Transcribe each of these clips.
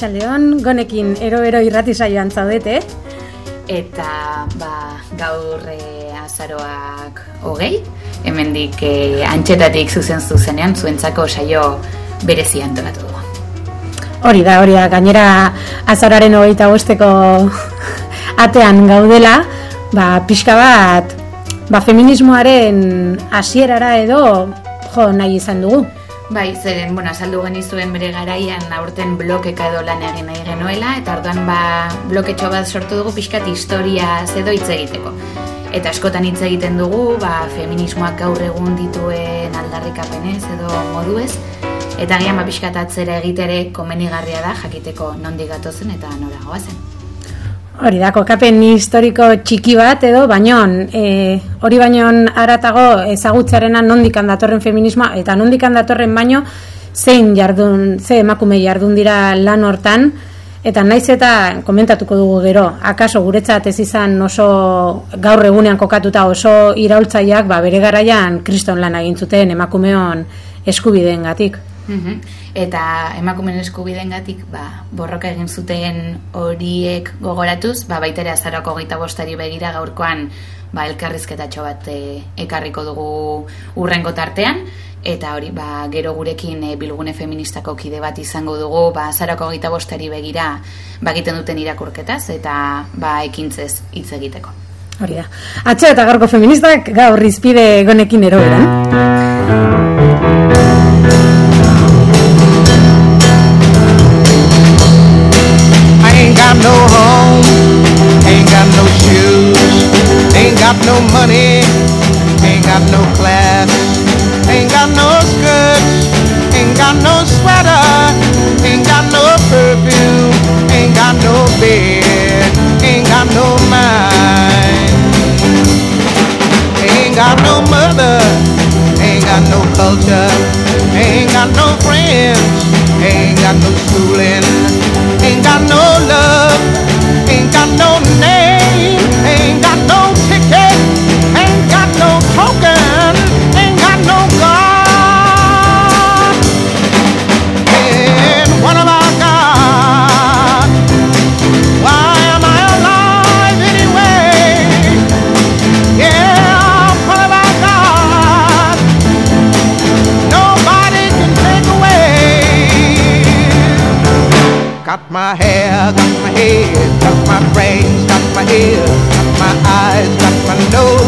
Arratsaldeon, gonekin ero-ero irrati saioan zaudete. Eta ba, gaur e, azaroak hogei, hemendik e, antxetatik zuzen zuzenean, zuentzako saio berezi antolatu dugu. Hori da, hori da, gainera azararen hogeita bosteko atean gaudela, ba, pixka bat, ba, feminismoaren hasierara edo jo nahi izan dugu. Bai, zeren, bueno, saldu genizuen bere garaian aurten blokeka edo lan egin nahi genuela, eta orduan ba, bloketxo bat sortu dugu pixkat historia zedo hitz egiteko. Eta askotan hitz egiten dugu, ba, feminismoak gaur egun dituen aldarrikapenez edo moduez, eta gian ba, pixkat atzera egitere komenigarria da jakiteko nondik gatozen eta nora goazen. Hori da, kokapen historiko txiki bat edo, baino, e, hori baino aratago ezagutzarena nondikan datorren feminismoa, eta nondikan datorren baino, zein jardun, ze emakume jardun dira lan hortan, eta naiz eta komentatuko dugu gero, akaso guretzat ez izan oso gaur egunean kokatuta oso iraultzaiak, ba, bere garaian kriston lan egin zuten emakumeon eskubideen Mhm. Eta emakumen eskubideen gatik, ba, borroka egin zuten horiek gogoratuz, ba, baitere azarako geita bostari begira gaurkoan ba, elkarrizketatxo bat e, ekarriko dugu urrengo tartean, eta hori ba, gero gurekin e, bilgune feministako kide bat izango dugu ba, azarako geita bostari begira ba, egiten duten irakurketaz, eta ba, ekintzez hitz egiteko. Hori da. Atxe eta gaurko feministak gaur izpide gonekin eroberan. No money, ain't got no class, ain't got no skirts, ain't got no sweater, ain't got no perfume, ain't got no bed, ain't got no mind, ain't got no mother, ain't got no culture, ain't got no friends, ain't got no schooling my hair, got my head, got my brains, got my ears, got my eyes, got my nose,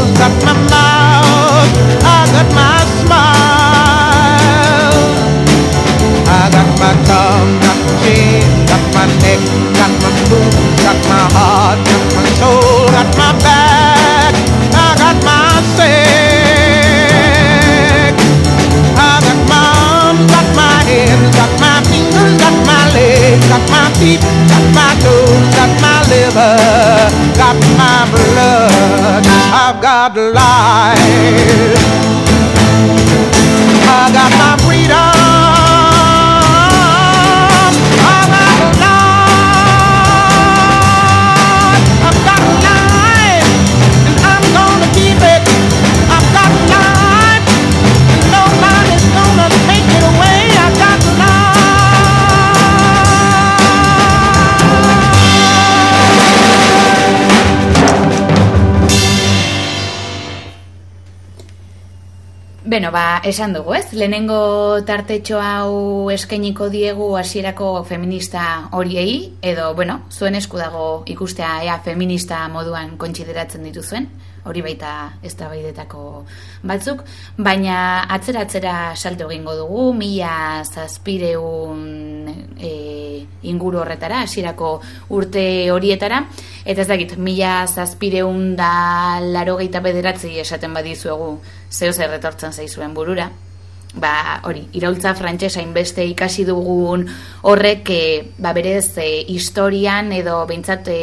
ba, esan dugu, ez? Lehenengo tartetxo hau eskainiko diegu hasierako feminista horiei, edo, bueno, zuen esku dago ikustea ea feminista moduan kontsideratzen dituzuen, hori baita ez batzuk, baina atzera-atzera salto egingo dugu, mila zazpireun e, inguru horretara, hasierako urte horietara, eta ez dakit, mila zazpireun da laro bederatzi esaten badizuegu zeo zer retortzen zaizuen burura. Ba, hori, iraultza frantsesa inbeste ikasi dugun horrek, e, ba, berez, e, historian edo behintzat e,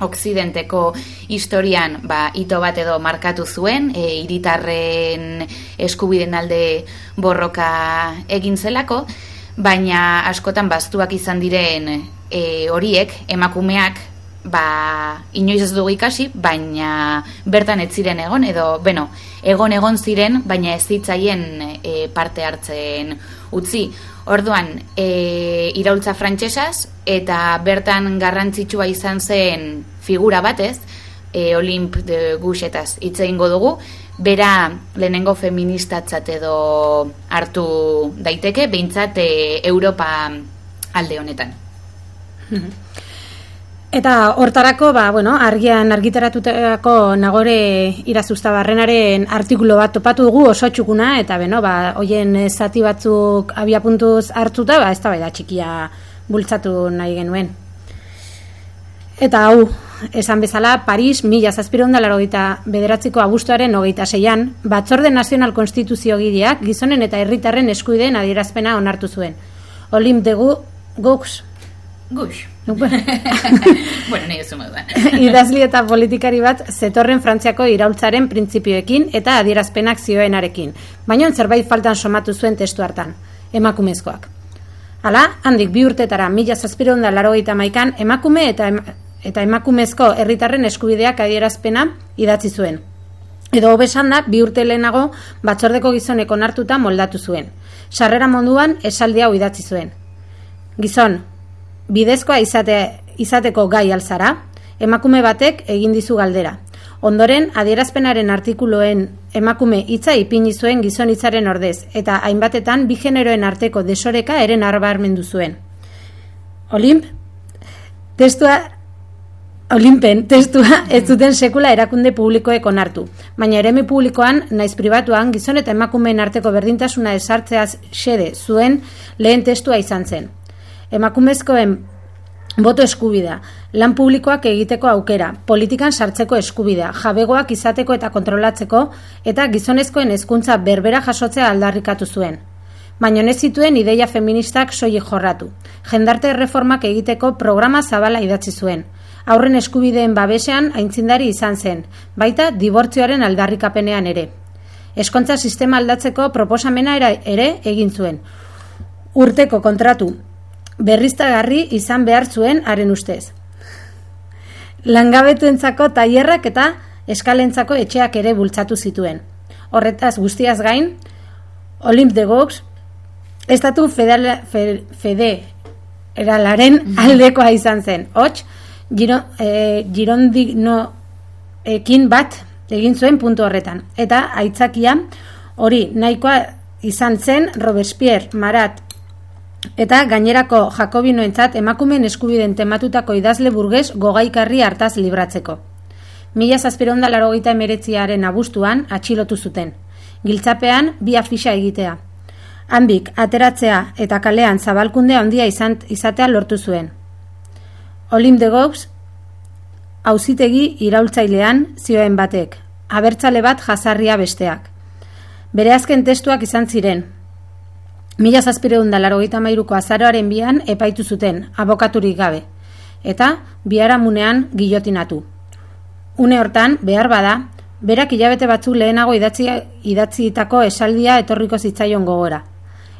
okzidenteko historian ba, ito bat edo markatu zuen, e, iritarren eskubiden alde borroka egin zelako, baina askotan baztuak izan diren e, horiek, emakumeak, ba, inoiz ez dugu ikasi, baina bertan ez ziren egon, edo, beno, egon egon ziren, baina ez zitzaien e, parte hartzen utzi. Orduan, e, iraultza frantsesaz eta bertan garrantzitsua izan zen figura batez, e, Olimp de Guxetaz hitz egingo dugu, bera lehenengo feministatzat edo hartu daiteke, behintzat e, Europa alde honetan. Eta hortarako, ba, bueno, argian argitaratutako nagore irazuztabarrenaren artikulo bat topatu dugu oso txukuna, eta beno, ba, hoien zati batzuk abia puntuz hartuta, ba, ez da bai da txikia bultzatu nahi genuen. Eta hau, esan bezala, Paris, mila zazpiron da larogeita bederatziko abuztuaren hogeita zeian, batzorde nazional konstituzio gideak, gizonen eta herritarren eskuideen adierazpena onartu zuen. Olim de gu, Gux. bueno, nahi duzu moduan. idazli eta politikari bat zetorren Frantziako iraultzaren printzipioekin eta adierazpenak zioenarekin, baina zerbait faltan somatu zuen testu hartan, emakumezkoak. Hala, handik bi urtetara mila zazpiron da laro maikan, emakume eta, em, eta emakumezko herritarren eskubideak adierazpena idatzi zuen. Edo hobesan da, bi urte lehenago batzordeko gizoneko onartuta moldatu zuen. Sarrera munduan esaldi hau idatzi zuen. Gizon, bidezkoa izate, izateko gai alzara, emakume batek egin dizu galdera. Ondoren, adierazpenaren artikuloen emakume hitza ipini zuen gizon hitzaren ordez, eta hainbatetan bi generoen arteko desoreka eren arbarmendu zuen. Olimp, testua Olimpen, testua ez zuten sekula erakunde publikoek onartu. Baina eremi publikoan, naiz pribatuan, gizon eta emakumeen arteko berdintasuna esartzeaz xede zuen lehen testua izan zen. Emakumezkoen boto eskubidea, lan publikoak egiteko aukera, politikan sartzeko eskubidea, jabegoak izateko eta kontrolatzeko, eta gizonezkoen hezkuntza berbera jasotzea aldarrikatu zuen. Baina ez zituen ideia feministak soilik jorratu. Jendarte reformak egiteko programa zabala idatzi zuen. Aurren eskubideen babesean aintzindari izan zen, baita dibortzioaren aldarrikapenean ere. Eskontza sistema aldatzeko proposamena ere egin zuen. Urteko kontratu berriztagarri izan behar zuen haren ustez. Langabetuentzako tailerrak eta eskalentzako etxeak ere bultzatu zituen. Horretaz guztiaz gain, Olymp de Gox, estatu federa, fe, federalaren aldekoa izan zen. Hots, giro, e, ekin bat egin zuen puntu horretan. Eta aitzakia hori nahikoa izan zen Robespierre, Marat, Eta gainerako jakobinoentzat emakumeen eskubiden tematutako idazle burgez gogaikarri hartaz libratzeko. Mila zazpironda larogeita emeretziaren abustuan atxilotu zuten. Giltzapean bi afixa egitea. Handik, ateratzea eta kalean zabalkunde handia izan, izatea lortu zuen. Olim de Gox, auzitegi iraultzailean zioen batek, abertzale bat jasarria besteak. Bere azken testuak izan ziren, Mila zazpireun da larogeita mairuko azaroaren bian epaitu zuten, abokaturik gabe. Eta, biharamunean gilotinatu. Une hortan, behar bada, berak hilabete batzuk lehenago idatzi, idatziitako esaldia etorriko zitzaion gogora.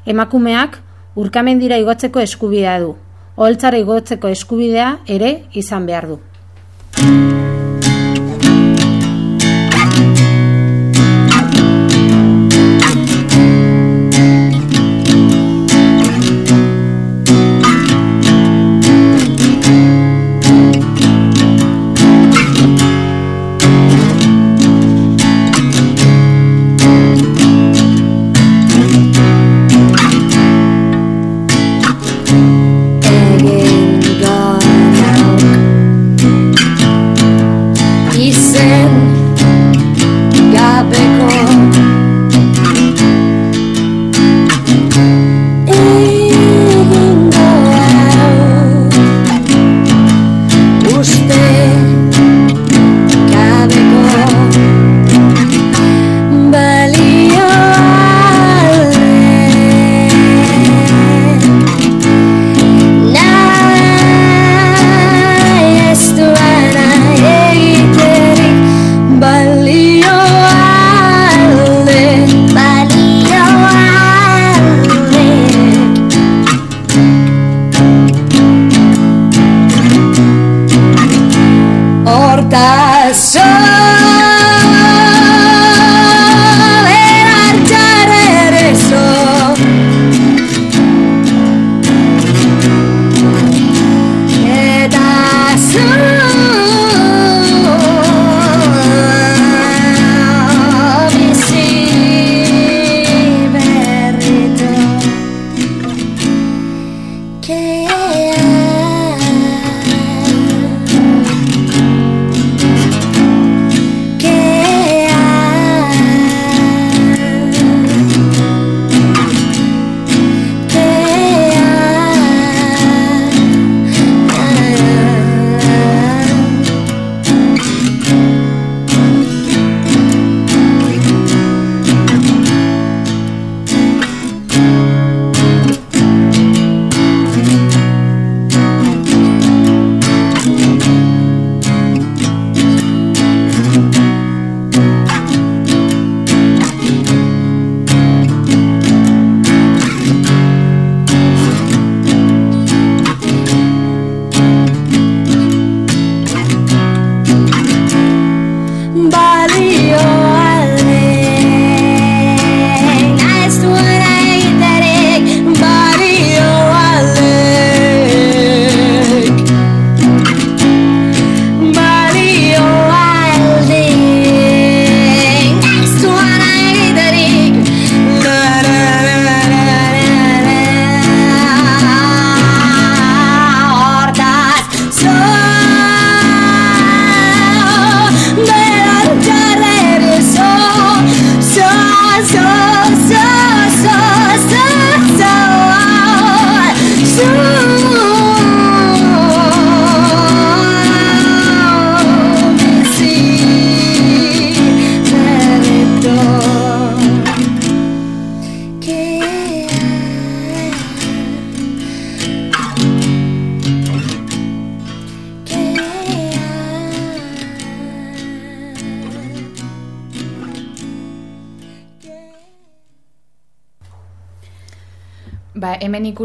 Emakumeak, urkamendira igotzeko eskubidea du. Oholtzara igotzeko eskubidea ere izan behar du.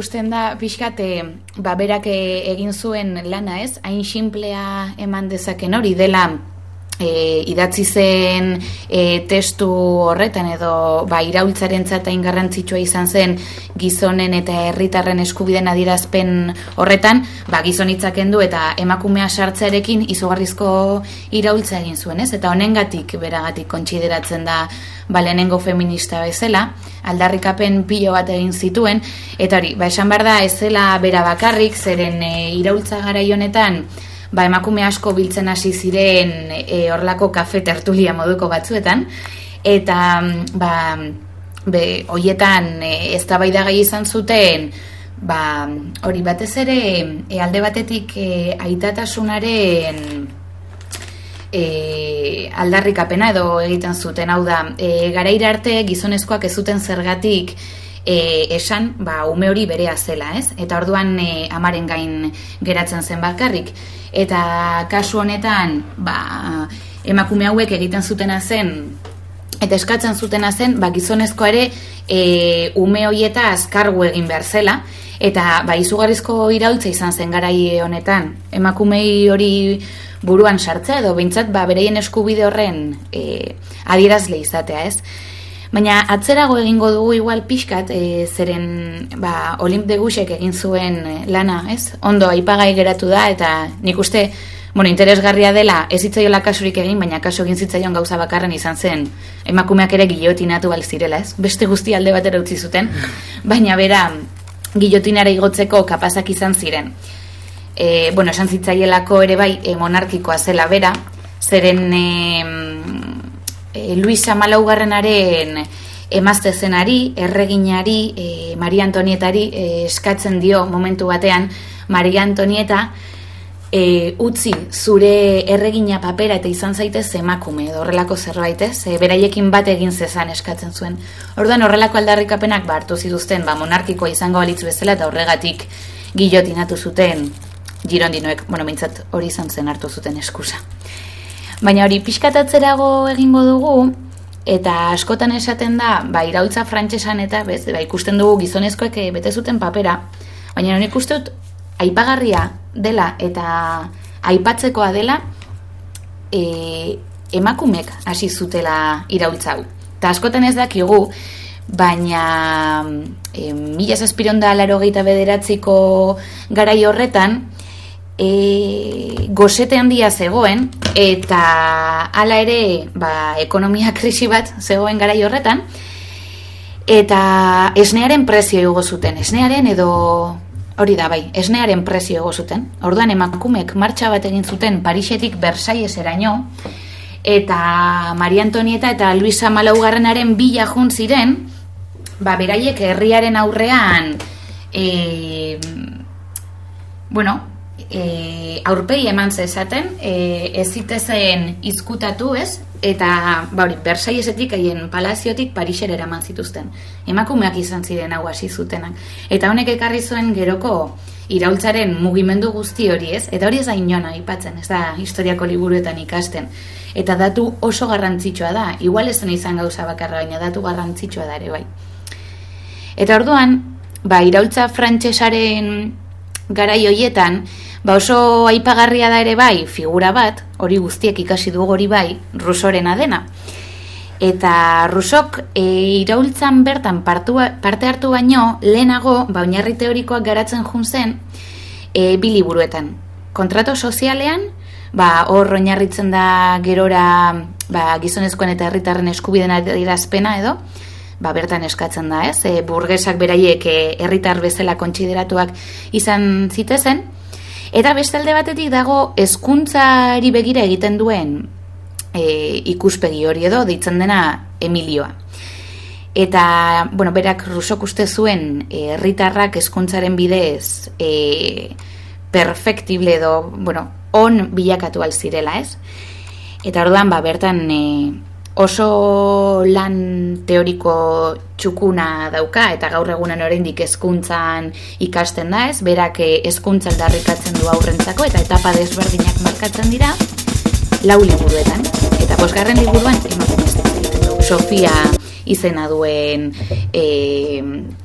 Ikusten da pixkat eh, ba, berak eh, egin zuen lana ez, hain simplea eman dezaken hori dela e, idatzi zen e, testu horretan edo ba, iraultzaren hain garrantzitsua izan zen gizonen eta herritarren eskubiden adirazpen horretan, ba, gizonitzak kendu eta emakumea sartzearekin izugarrizko iraultza egin zuen, ez? Eta honengatik beragatik kontsideratzen da ba, lehenengo feminista bezala, aldarrikapen pilo bat egin zituen, eta hori, ba, esan behar da, ez zela bera bakarrik, zeren e, iraultza garai honetan, ba, emakume asko biltzen hasi ziren e, horlako kafe tertulia moduko batzuetan, eta mm, ba, be, hoietan e, eztabaidagai izan zuten, ba, hori batez ere e, alde batetik e, aitatasunaren e, aldarrikapena edo egiten zuten, hau da, e, garaira arte gizonezkoak ez zuten zergatik e, esan, ba, ume hori berea zela, ez? Eta orduan e, amaren gain geratzen zen bakarrik. Eta kasu honetan, ba, emakume hauek egiten zutena zen, eta eskatzen zutena zen, ba, gizonezko ere e, ume hoieta azkargu egin behar zela, eta ba, izugarrizko iraultza izan zen garai honetan, emakumei hori buruan sartzea edo behintzat ba, bereien eskubide horren e, adierazle izatea, ez? Baina atzerago egingo dugu igual pixkat, e, zeren ba, Olimp de Gusek egin zuen e, lana, ez? Ondo aipagai geratu da, eta nik uste, bueno, interesgarria dela, ez hitzaiola kasurik egin, baina kasu egin zitzaion gauza bakarren izan zen, emakumeak ere gillotinatu zirela, ez? Beste guzti alde batera utzi zuten, baina bera, gillotinara igotzeko kapazak izan ziren. E, bueno, esan zitzaielako ere bai, e, monarkikoa zela bera, zeren e, e, Luisa Malaugarrenaren emazte zenari, erreginari, e, Maria Antonietari e, eskatzen dio momentu batean, Maria Antonieta e, utzi zure erregina papera eta izan zaitez emakume edo horrelako zerbait ez, e, beraiekin bat egin zezan eskatzen zuen. Orduan horrelako aldarrikapenak ba, hartu zituzten ba, monarkikoa izango balitz bezala eta horregatik gillotinatu zuten girondinoek, bueno, mintzat hori izan zen hartu zuten eskusa. Baina hori pixkatatzerago egingo dugu, eta askotan esaten da, ba, iraultza frantsesan eta bez, ba, ikusten dugu gizonezkoek eh, bete zuten papera, baina nik uste dut aipagarria dela eta aipatzekoa dela e, emakumek hasi zutela iraultza hau. Eta askotan ez dakigu, baina e, mila zazpironda laro bederatziko garai horretan, e, gozete handia zegoen eta hala ere ba, ekonomia krisi bat zegoen garai horretan. Eta esnearen prezio igo zuten. Esnearen edo hori da bai, esnearen prezio igo zuten. Orduan emakumek martxa bat egin zuten Parisetik Versailleseraino. Eta Maria Antonieta eta Luisa Malaugarrenaren bila jun ziren. Ba, beraiek herriaren aurrean e, bueno, e, aurpegi eman zezaten, e, ez zitezen izkutatu ez, eta ba hori, Bersailesetik haien palaziotik Parisera eraman zituzten. Emakumeak izan ziren hau hasi zutenak. Eta honek ekarri zuen geroko iraultzaren mugimendu guzti hori ez, eta hori ez da inona aipatzen, ez da historiako liburuetan ikasten. Eta datu oso garrantzitsua da, igual zen izan gauza bakarra, baina datu garrantzitsua da ere bai. Eta orduan, ba, iraultza frantsesaren garai hoietan, Ba oso aipagarria da ere bai, figura bat, hori guztiek ikasi dugu hori bai, rusorena dena. Eta rusok e, iraultzan bertan partua, parte hartu baino, lehenago, ba, oinarri teorikoak garatzen jun zen, e, bi liburuetan. Kontrato sozialean, ba, hor oinarritzen da gerora ba, gizonezkoen eta herritarren eskubiden adierazpena edo, ba, bertan eskatzen da, ez? E, burgesak beraiek e, herritar bezala kontsideratuak izan zitezen, eta beste alde batetik dago hezkuntzari begira egiten duen e, ikuspegi hori edo, deitzen dena Emilioa. Eta, bueno, berak rusok uste zuen e, herritarrak hezkuntzaren bidez e, perfektible edo, bueno, on bilakatu alzirela, ez? Eta orduan, ba, bertan e, oso lan teoriko txukuna dauka eta gaur egunen oraindik hezkuntzan ikasten da, ez? Berak eh, hezkuntza aldarrikatzen du aurrentzako eta etapa desberdinak markatzen dira lau liburuetan. Eta bosgarren liburuan emakumezko. Sofia izena duen e,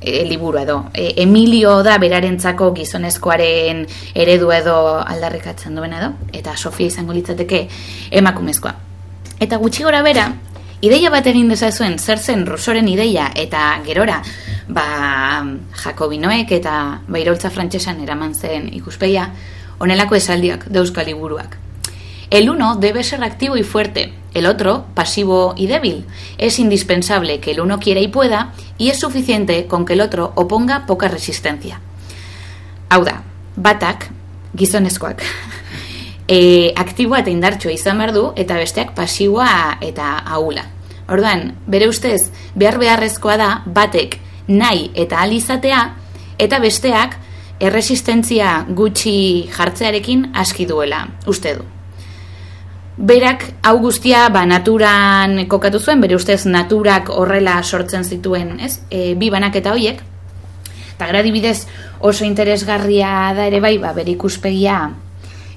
e, liburu edo. E, Emilio da berarentzako gizonezkoaren eredu edo aldarrikatzen duen edo. Eta Sofia izango litzateke emakumezkoa. Eta gutxi gora bera, ideia bat egin dezazuen zer zen Rosoren ideia eta gerora ba, Jakobinoek eta Bairoltza frantsesan eraman zen ikuspeia, honelako esaldiak dauzka liburuak. El uno debe ser activo y fuerte, el otro pasivo y débil. Es indispensable que el uno quiera y pueda, y es suficiente con que el otro oponga poca resistencia. Hau da, batak, gizonezkoak, e, aktiboa eta indartsua izan behar du, eta besteak pasiboa eta ahula. Orduan, bere ustez, behar beharrezkoa da, batek nahi eta alizatea, eta besteak erresistentzia gutxi jartzearekin aski duela, uste du. Berak hau guztia ba, naturan kokatu zuen, bere ustez naturak horrela sortzen zituen, ez? E, bi banaketa hoiek. Eta gradibidez oso interesgarria da ere bai, ba, bere ikuspegia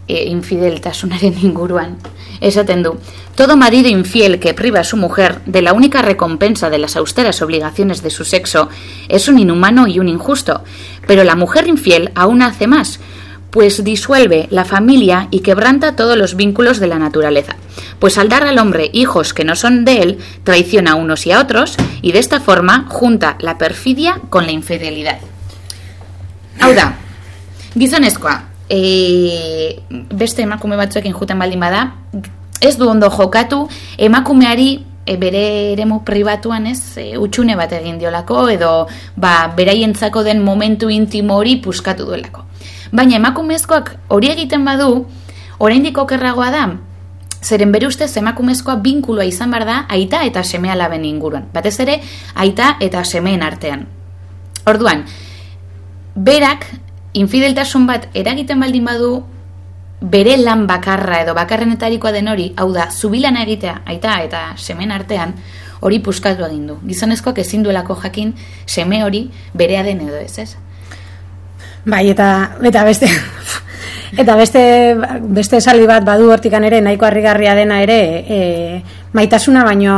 e, infideltasunaren inguruan. Esaten du, todo marido infiel que priva a su mujer de la única recompensa de las austeras obligaciones de su sexo es un inhumano y un injusto, pero la mujer infiel aún hace más, pues disuelve la familia y quebranta todos los vínculos de la naturaleza, pues al dar al hombre hijos que no son de él, traiciona a unos y a otros, y de esta forma junta la perfidia con la infidelidad. Hau da, e, beste emakume batzuekin juten baldin bada, ez du ondo jokatu, emakumeari e, bere eremu pribatuan ez, e, utxune bat egin diolako, edo ba, beraientzako den momentu intimo hori puskatu duelako. Baina emakumezkoak hori egiten badu, oraindik okerragoa da, zeren bere ustez emakumezkoa binkuloa izan behar da aita eta seme alaben inguruan. Batez ere, aita eta semeen artean. Orduan, berak infideltasun bat eragiten baldin badu bere lan bakarra edo bakarrenetarikoa den hori, hau da, zubilana egitea, aita eta semen artean, hori puskatu egin du. Gizonezkoak ezin duelako jakin seme hori berea den edo ez, ez? Bai, eta, eta beste eta beste beste esaldi bat badu hortikan ere nahiko harrigarria dena ere e, maitasuna baino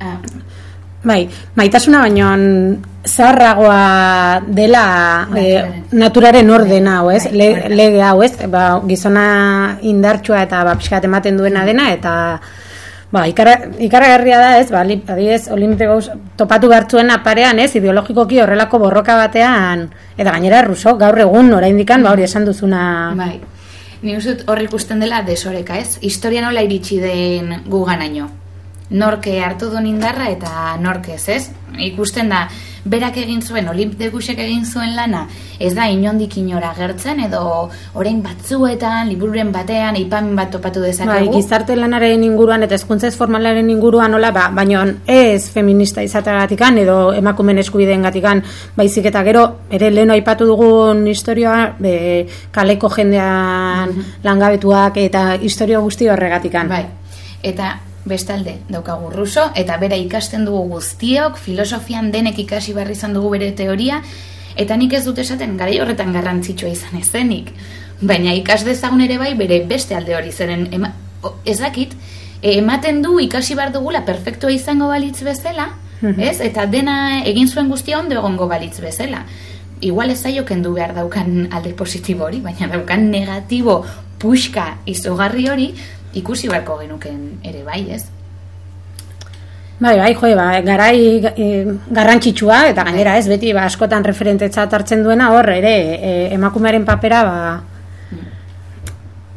Ah, bai, maitasuna baino zaharragoa dela Naturaren. e, naturaren ordena hau, ez? Bai, Le, da. lege hau, ez? Ba, gizona indartsua eta ba, pixkat ematen duena dena eta Ba, ikara, ikaragarria da, ez, ba, adibidez, Olimpikoz topatu behartzuen aparean, ez, ideologikoki horrelako borroka batean, eta gainera ruso, gaur egun, oraindikan, ba, hori esan duzuna, Bai. Ni uste hor ikusten dela desoreka, ez? Historia nola iritsi den guganaino. Norke hartu duen indarra eta nork ez, ez? Ikusten da, berak egin zuen, Olimp de Gusek egin zuen lana, ez da inondik inora gertzen, edo orain batzuetan, libururen batean, ipamen bat topatu bai, dezakegu. gizarte lanaren inguruan eta hezkuntza ez formalaren inguruan nola, ba, baino ez feminista izateagatikan edo emakumen eskubideen gatikan, baizik eta gero, ere lehen aipatu dugun historioa, be, kaleko jendean langabetuak eta historio guzti horregatikan. Bai. Eta bestalde daukagu ruso eta bera ikasten dugu guztiok, filosofian denek ikasi barri izan dugu bere teoria eta nik ez dut esaten garai horretan garrantzitsua izan ezenik. Baina ikas dezagun ere bai bere beste alde hori zeren ema, o- ez dakit e, ematen du ikasi behar dugula perfektua izango balitz bezala, ez? Eta dena egin zuen guztia ondo egongo balitz bezala. igual ez zaio kendu behar daukan alde positibo hori, baina daukan negatibo puxka izugarri hori ikusi beharko genuken ere bai, ez? Bai, bai, joe, ba, garai e, garrantzitsua, eta gainera ez, beti ba, askotan referentetzat hartzen duena, hor, ere, e, emakumearen papera, ba,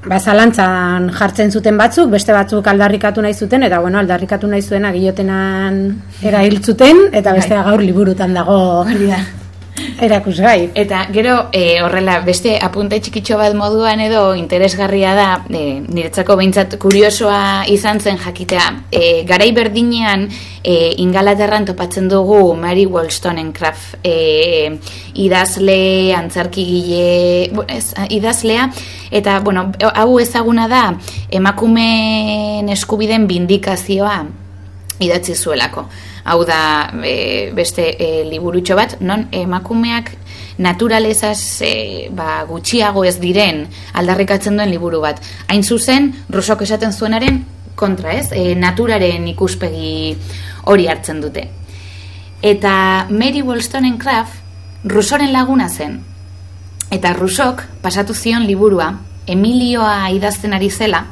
ba, zalantzan jartzen zuten batzuk, beste batzuk aldarrikatu nahi zuten, eta bueno, aldarrikatu nahi zuena gillotenan erail zuten, eta bestea gaur liburutan dago. Erakusgai. Eta gero e, horrela beste apunte txikitxo bat moduan edo interesgarria da e, niretzako behintzat kuriosoa izan zen jakitea. E, garai berdinean e, Ingalaterran topatzen dugu Mary Wollstonecraft e, idazle, antzarkigile, bueno, ez, idazlea, eta bueno, hau ezaguna da emakumeen eskubiden bindikazioa idatzi zuelako. Hau da e, beste e, liburutxo bat, non emakumeak naturalezaz e, ba, gutxiago ez diren aldarrikatzen duen liburu bat. Hain zuzen, rusok esaten zuenaren kontra ez, e, naturaren ikuspegi hori hartzen dute. Eta Mary Wollstonecraft rusoren laguna zen. Eta rusok pasatu zion liburua, Emilioa idazten ari zela,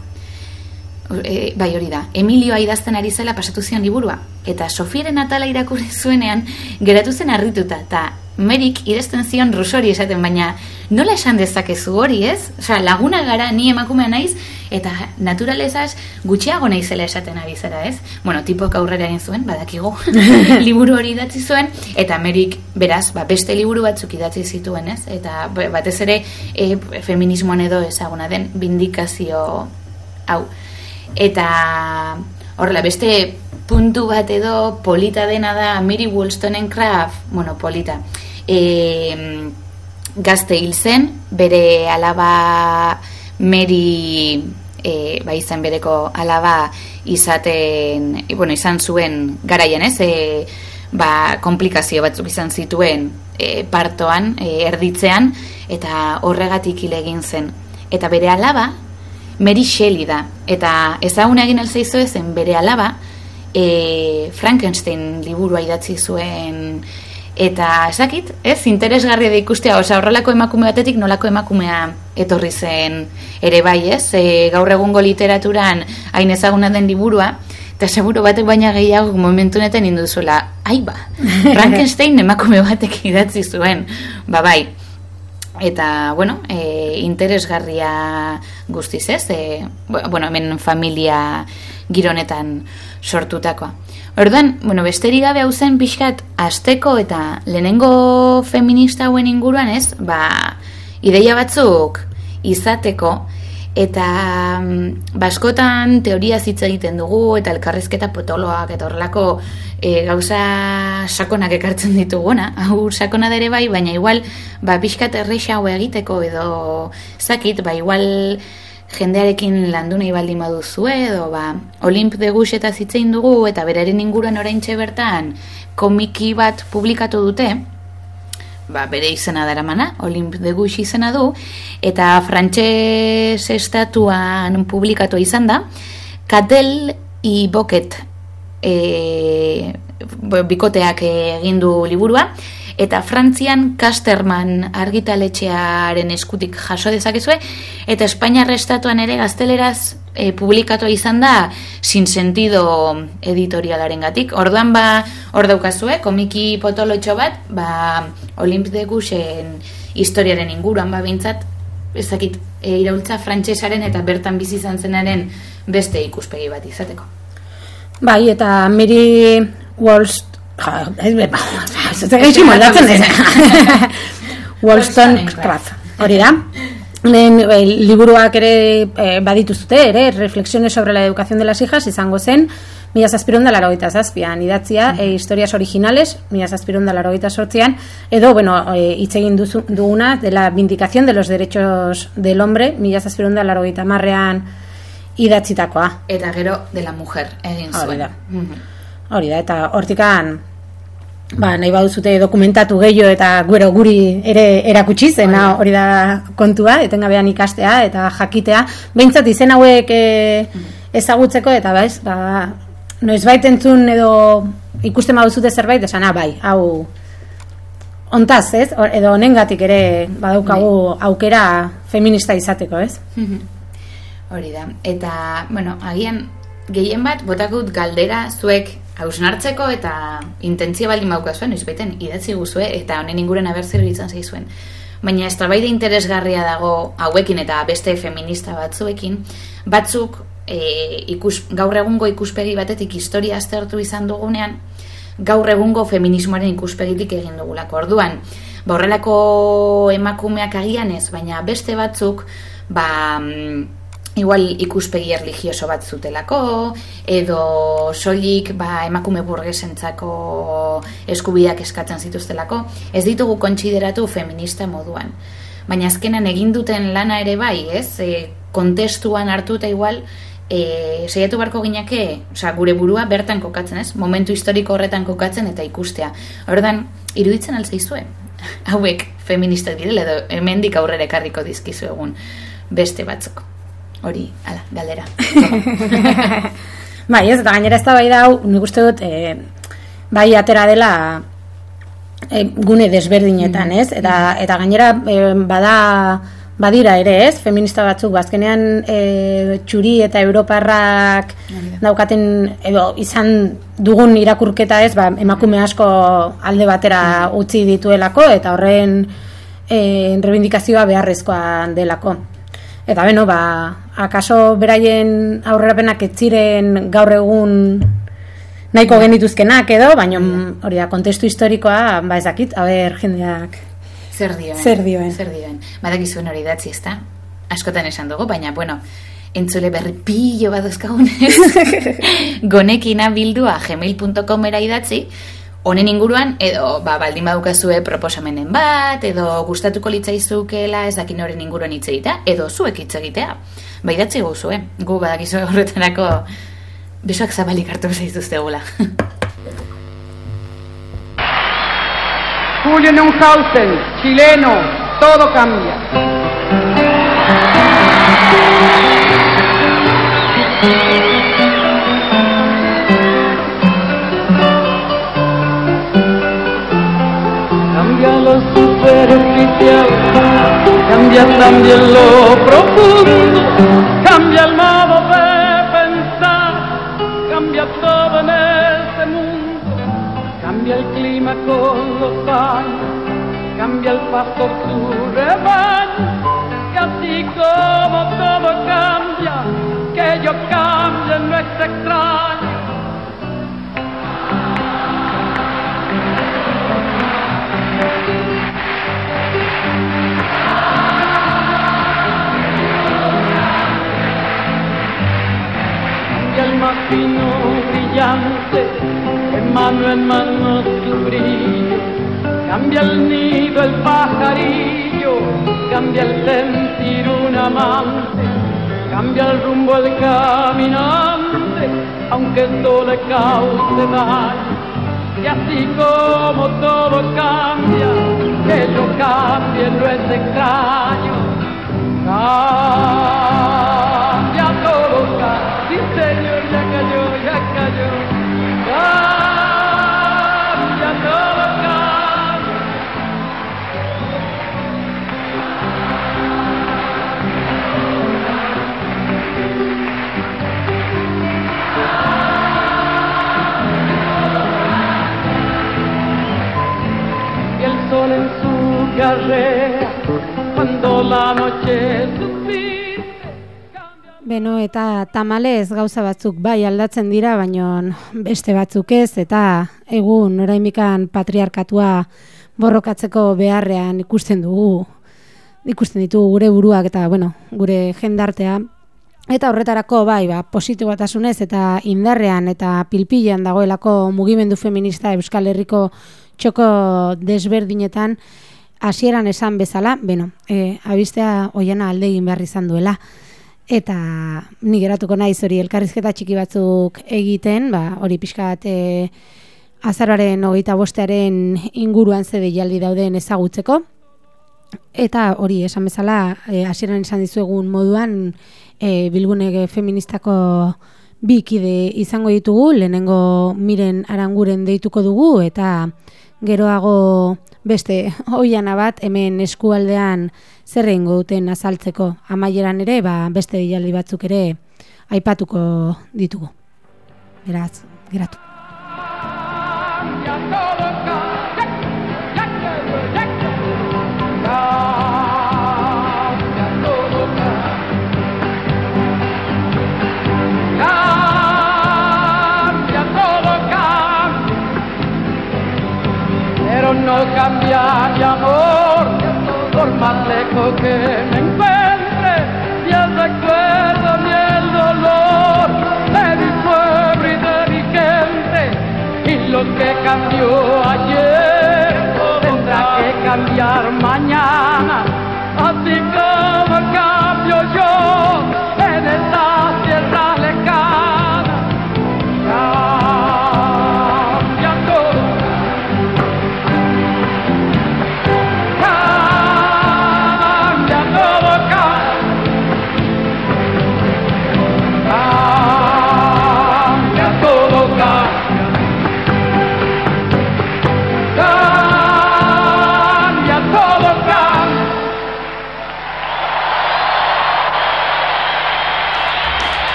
e, bai hori da, Emilioa idazten ari zela pasatu zion liburua. Eta Sofieren atala irakurri zuenean geratu zen harrituta. Eta Merik idazten zion rusori esaten, baina nola esan dezakezu hori ez? Osea, laguna gara, ni emakumea naiz, eta naturalezaz gutxiago naizela esaten ari zera ez? Bueno, tipok aurrera egin zuen, badakigu, liburu hori idatzi zuen, eta Merik beraz, ba, beste liburu batzuk idatzi zituen ez? Eta ba, batez ere e, feminismoan edo ezaguna den bindikazio hau eta horrela beste puntu bat edo polita dena da Mary Wollstonecraft, bueno, polita, e, gazte hil zen, bere alaba Mary e, ba izan bereko alaba izaten, e, bueno, izan zuen garaian ez, e, ba, komplikazio batzuk izan zituen e, partoan, e, erditzean, eta horregatik hil egin zen. Eta bere alaba, Mary Shelley da. Eta ezaguna egin alzaizu ezen bere alaba, e, Frankenstein liburua idatzi zuen. Eta esakit, ez, interesgarria da ikustea, oza, horrelako emakume batetik nolako emakumea etorri zen ere bai, ez, e, gaur egungo literaturan hain ezaguna den liburua, eta seguro batek baina gehiago momentu honetan induzuela, ai ba, Frankenstein emakume batek idatzi zuen, ba bai, eta bueno, e, interesgarria guztiz ez, e, bueno, hemen familia gironetan sortutakoa. Orduan, bueno, besterik gabe hau zen pixkat asteko eta lehenengo feminista hauen inguruan ez, ba, ideia batzuk izateko, eta mm, baskotan teoria hitz egiten dugu eta elkarrizketa potoloak eta horrelako e, gauza sakonak ekartzen dituguna hau sakona dere bai baina igual ba pixkat erreixa hau egiteko edo zakit ba igual jendearekin landu nahi baldin baduzu edo ba Olimp de Gush eta zitzein dugu eta beraren inguruan oraintxe bertan komiki bat publikatu dute ba, bere izena daramana, Olimp de Guix izena du, eta frantxez estatuan publikatu izan da, Katel i Boket e, bikoteak egin du liburua, eta Frantzian Kasterman argitaletxearen eskutik jaso dezakezue, eta Espainiar estatuan ere gazteleraz e, publikatu izan da sin sentido editorialaren gatik. Orduan ba, hor daukazue, komiki potolotxo bat, ba, Olimp de Gusen historiaren inguruan ba bintzat, ezakit, e, iraultza frantsesaren eta bertan bizi izan zenaren beste ikuspegi bat izateko. Bai, eta Mary Wollst... Ja, ez be, ez ez moldatzen ez. Wollstonecraft, hori da. Lehen, eh, liburuak ere eh, badituzute, ere, reflexiones sobre la educación de las hijas, izango zen, mila zazpiron da larogeita zazpian, idatzia, e, historias originales, mila zazpiron da larogeita sortzian, edo, bueno, e, hitz egin duzu, duguna, de la vindicación de los derechos del hombre, mila zazpiron da larogeita marrean idatzitakoa. Eta gero de la mujer egin Hori zuen. Hori da, eta hortikan, ba, nahi baduzute dokumentatu gehiago eta gero guri ere erakutsi zena hori da kontua, etengabean ikastea eta jakitea. Behintzat izen hauek e, ezagutzeko eta baiz, ba, noiz entzun edo ikusten baduzute zerbait, esan, ah, bai, hau ontaz, ez? Edo honengatik ere badaukagu aukera feminista izateko, ez? Hori da. Eta, bueno, agian gehien bat botakut galdera zuek hausnartzeko eta intentzio baldin baukazuen, izbaiten idatzi guzue eta honen inguren abertzero izan zaizuen. Baina ez interesgarria dago hauekin eta beste feminista batzuekin, batzuk e, ikus, gaur egungo ikuspegi batetik historia aztertu izan dugunean, gaur egungo feminismoaren ikuspegitik egin dugulako. Orduan, ba horrelako emakumeak agian ez, baina beste batzuk, ba, mm, igual ikuspegi erligioso bat zutelako, edo soilik ba, emakume burgesentzako eskubideak eskatzen zituztelako, ez ditugu kontsideratu feminista moduan. Baina azkenan egin duten lana ere bai, ez? E, kontestuan hartuta igual, e, saiatu barko gineke, osea, gure burua bertan kokatzen, ez? Momentu historiko horretan kokatzen eta ikustea. Ordan iruditzen alzaizue, hauek feministak direla edo hemendik aurrera ekarriko dizkizu egun beste batzuk. Hori, ala, galdera. Bai, ez, eta gainera ez da bai dau, nik uste dut, e, bai atera dela e, gune desberdinetan, ez? Eta, eta gainera e, bada badira ere, ez? Feminista batzuk, bazkenean e, txuri eta europarrak daukaten, edo izan dugun irakurketa ez, ba, emakume asko alde batera utzi dituelako, eta horren e, rebindikazioa beharrezkoa delako. Eta beno, ba, akaso beraien aurrerapenak ez ziren gaur egun nahiko genituzkenak edo, baina hori da, kontestu historikoa, ba ez dakit, haber jendeak Zer dioen? Zer dioen. Zer dioen. Badakizuen hori datzi, ezta? Askotan esan dugu, baina, bueno, entzule berri pillo bat gonekina bildua gmail.com era idatzi, honen inguruan, edo, ba, baldin badukazue proposamenen bat, edo gustatuko litzaizukela ez dakin horren inguruan hitz egitea, edo zuek hitz egitea. Ba, idatzi guzue, gu badakizue horretarako besoak zabalik hartu zaituztegula. Julio Neuhausen, chileno, todo cambia. Lo superficial, cambia también lo profundo, cambia el modo de pensar, cambia todo en este mundo, cambia el clima con los años, cambia el pastor su rebaño, que así como todo cambia, que yo cambie no es extraño. Fino brillante, de mano en mano su brillo. Cambia el nido el pajarillo, cambia el sentir un amante, cambia el rumbo el caminante, aunque esto le cause daño. Y así como todo cambia, que yo cambie no es extraño. Cambia todo, cambia. Sí, señor, ya cayó, ya cayó. Cambia todo, su carrera, cuando la noche Beno, eta tamalez gauza batzuk bai aldatzen dira, baino beste batzuk ez, eta egun oraindikan patriarkatua borrokatzeko beharrean ikusten dugu, ikusten ditugu gure buruak eta, bueno, gure jendartea. Eta horretarako bai, ba, positibatasunez eta indarrean eta pilpilean dagoelako mugimendu feminista Euskal Herriko txoko desberdinetan hasieran esan bezala, beno, e, abistea oiena alde egin behar izan duela. Eta ni geratuko naiz hori elkarrizketa txiki batzuk egiten, ba, hori pixka bat e, azaroaren hogeita bostearen inguruan ze deialdi dauden ezagutzeko. Eta hori esan bezala, e, hasieran esan dizuegun moduan, e, bilgune feministako bi kide izango ditugu, lehenengo miren aranguren deituko dugu, eta geroago beste oiana bat hemen eskualdean zer egingo duten azaltzeko. Amaieran ere, ba, beste bilaldi batzuk ere aipatuko ditugu. Beraz, geratu. Pero no cambia mi amor, por más lejos que me encuentre, ni el recuerdo ni el dolor de mi pueblo y de mi gente, y lo que cambió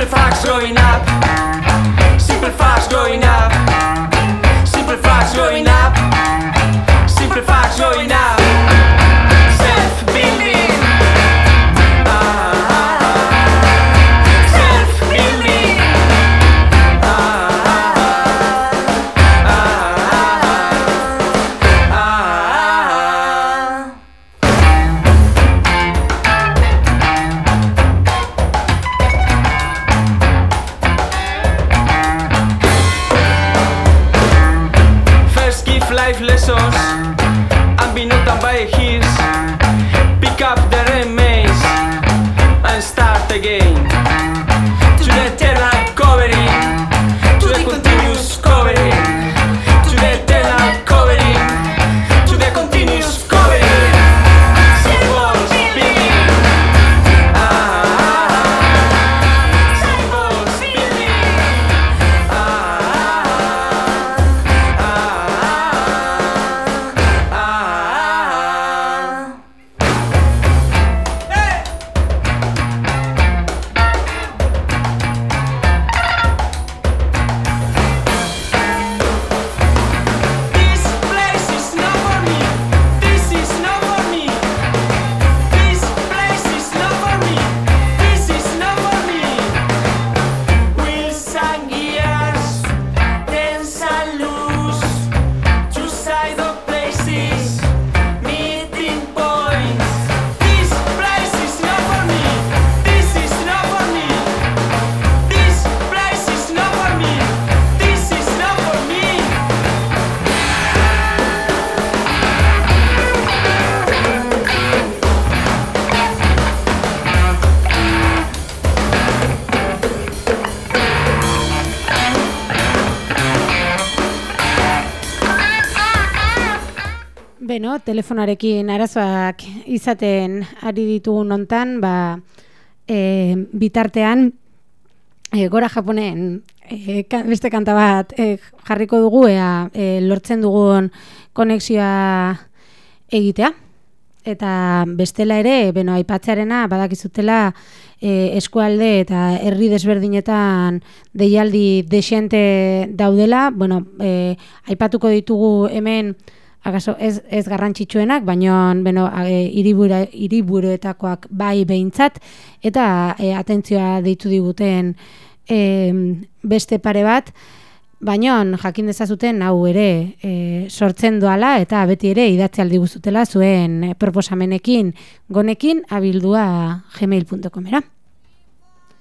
Simple facts growing up, simple facts growing up, simple facts growing up, simple facts growing up. Beno, telefonarekin arazoak izaten ari ditugun hontan, ba, e, bitartean, e, gora Japonen e, ka- beste kanta bat e, jarriko dugu, ea e, lortzen dugun konexioa egitea. Eta bestela ere, beno, aipatzearena badakizutela e, eskualde eta herri desberdinetan deialdi desiente daudela, bueno, e, aipatuko ditugu hemen akaso ez, ez garrantzitsuenak, baina beno, e, hiriburuetakoak bai behintzat, eta e, atentzioa deitu diguten e, beste pare bat, baino jakin dezazuten hau ere e, sortzen doala eta beti ere idatzi aldi guztutela zuen e, proposamenekin gonekin abildua gmail.comera.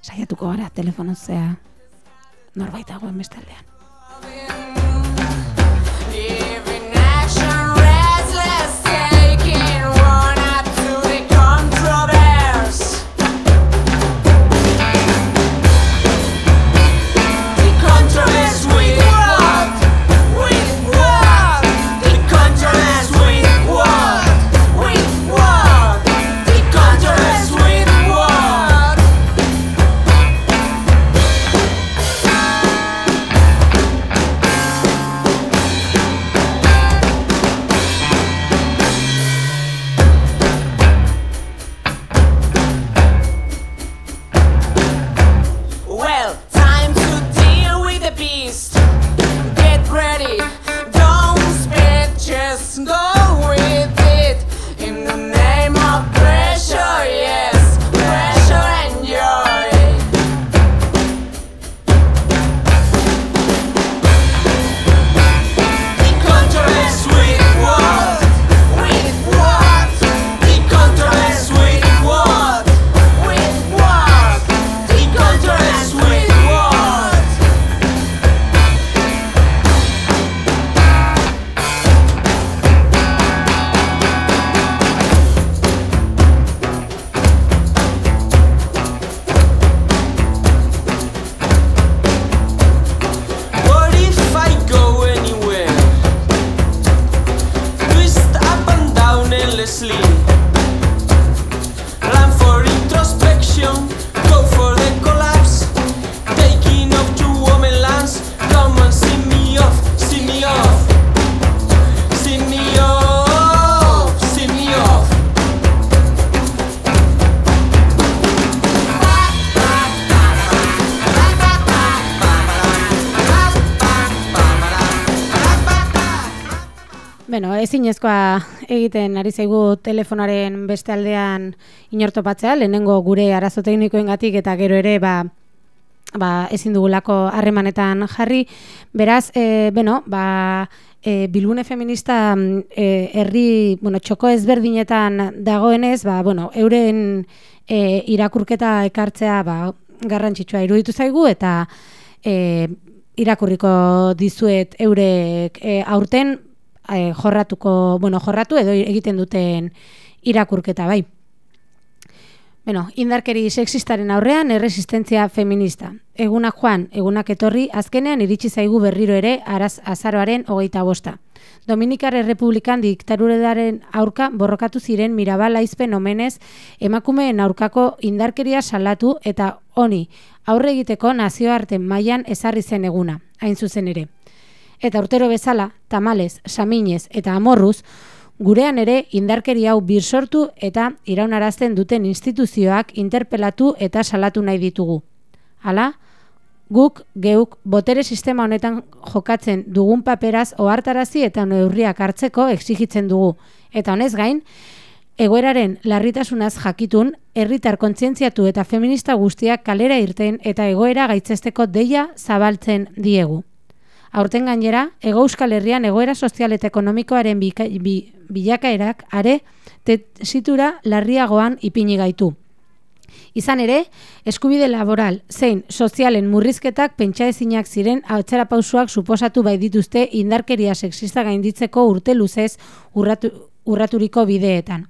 Saiatuko gara telefonozea norbait dagoen bestaldean. Ezinezkoa egiten ari zaigu telefonaren beste aldean inortopatzea, lehenengo gure arazo teknikoengatik eta gero ere ba, ba, ezin dugulako harremanetan jarri. Beraz, e, bueno, ba, e, bilgune feminista e, herri, bueno, txoko ezberdinetan dagoenez, ba, bueno, euren e, irakurketa ekartzea ba, garrantzitsua iruditu zaigu eta e, irakurriko dizuet eurek e, aurten e, jorratuko, bueno, jorratu edo egiten duten irakurketa bai. Bueno, indarkeri sexistaren aurrean erresistentzia feminista. Egunak joan, egunak etorri, azkenean iritsi zaigu berriro ere araz azaroaren hogeita bosta. Dominikar Errepublikan diktaruredaren aurka borrokatu ziren mirabal aizpen omenez emakumeen aurkako indarkeria salatu eta honi aurre egiteko nazioarten mailan ezarri zen eguna, hain zuzen ere. Eta urtero bezala, tamales, saminez eta amorruz, gurean ere indarkeri hau birsortu eta iraunarazten duten instituzioak interpelatu eta salatu nahi ditugu. Hala, guk geuk botere sistema honetan jokatzen dugun paperaz ohartarazi eta neurriak hartzeko exigitzen dugu. Eta honez gain, egoeraren larritasunaz jakitun, herritar kontzientziatu eta feminista guztiak kalera irten eta egoera gaitzesteko deia zabaltzen diegu. Aurten gainera, Ego Euskal Herrian egoera sozial eta ekonomikoaren bika, bi, bilakaerak are tesitura larriagoan ipini gaitu. Izan ere, eskubide laboral zein sozialen murrizketak pentsaezinak ziren atzera pausuak suposatu bai dituzte indarkeria sexista gainditzeko urte luzez urratu, urraturiko bideetan.